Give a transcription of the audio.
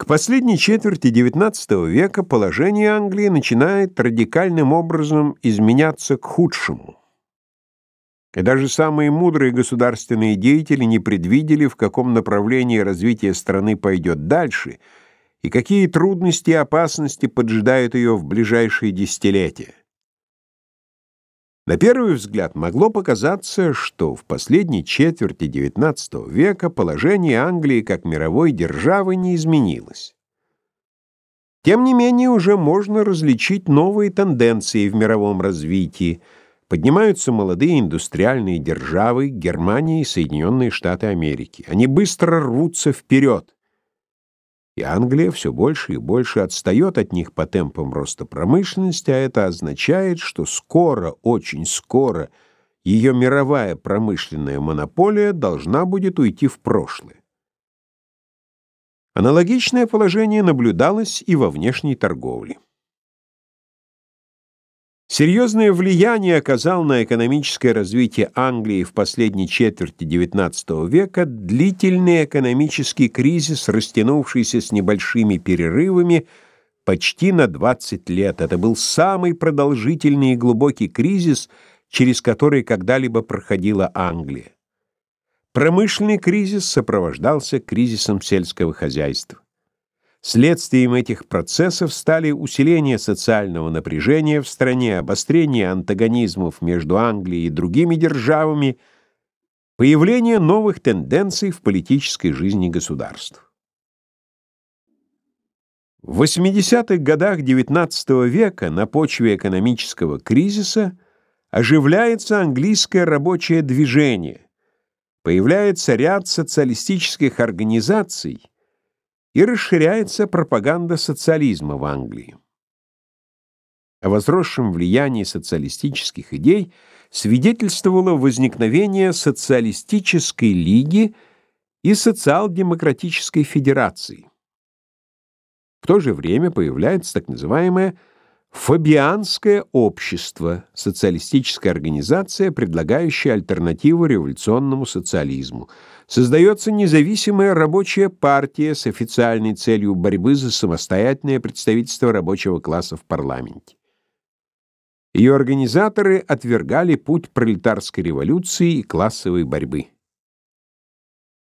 К последней четверти XIX века положение Англии начинает радикальным образом изменяться к худшему. И даже самые мудрые государственные деятели не предвидели, в каком направлении развитие страны пойдет дальше и какие трудности и опасности поджидают ее в ближайшие десятилетия. На первый взгляд могло показаться, что в последней четверти XIX века положение Англии как мировой державы не изменилось. Тем не менее, уже можно различить новые тенденции в мировом развитии. Поднимаются молодые индустриальные державы Германия и Соединенные Штаты Америки. Они быстро рвутся вперед и Англия все больше и больше отстает от них по темпам роста промышленности, а это означает, что скоро, очень скоро ее мировая промышленная монополия должна будет уйти в прошлое. Аналогичное положение наблюдалось и во внешней торговле. Серьезное влияние оказал на экономическое развитие Англии в последней четверти XIX века длительный экономический кризис, растянувшийся с небольшими перерывами почти на 20 лет. Это был самый продолжительный и глубокий кризис, через который когда-либо проходила Англия. Промышленный кризис сопровождался кризисом сельского хозяйства. Следствием этих процессов стали усиление социального напряжения в стране, обострение антагонизмов между Англией и другими державами, появление новых тенденций в политической жизни государств. В 80-х годах XIX века на почве экономического кризиса оживляется английское рабочее движение, появляется ряд социалистических организаций, и расширяется пропаганда социализма в Англии. О возросшем влиянии социалистических идей свидетельствовало возникновение социалистической лиги и социал-демократической федерации. В то же время появляется так называемое Фабианское общество, социалистическая организация, предлагающая альтернативу революционному социализму. Создается независимая рабочая партия с официальной целью борьбы за самостоятельное представительство рабочего класса в парламенте. Ее организаторы отвергали путь пролетарской революции и классовой борьбы.